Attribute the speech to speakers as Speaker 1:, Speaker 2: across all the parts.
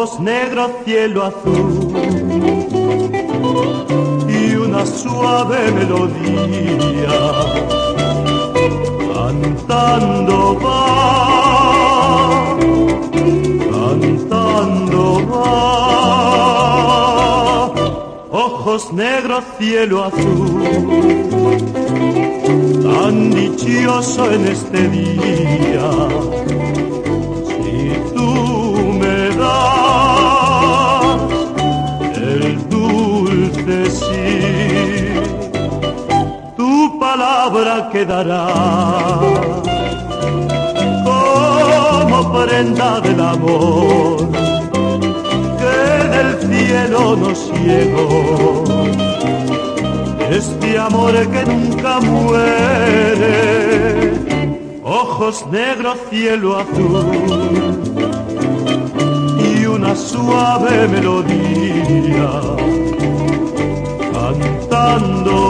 Speaker 1: ojos negros, cielo azul y una suave melodía cantando va, cantando va, ojos negros, cielo azul, tan dichoso en este día palabra quedará. Como prenda del amor que del cielo nos llegó. Este amor que nunca muere, ojos negros, cielo azul. Y una suave melodía cantando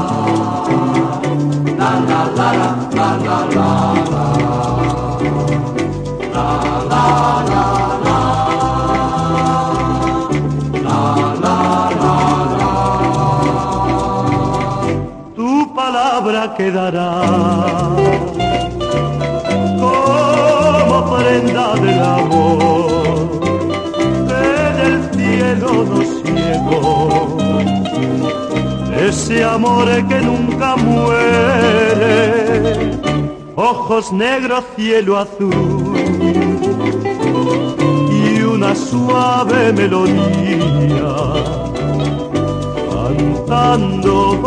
Speaker 1: La la la la la la. palabra quedará como prenda del amor que del cielo nos ciegó. Ese amor que nunca muere, ojos negros, cielo azul y una suave melodía cantando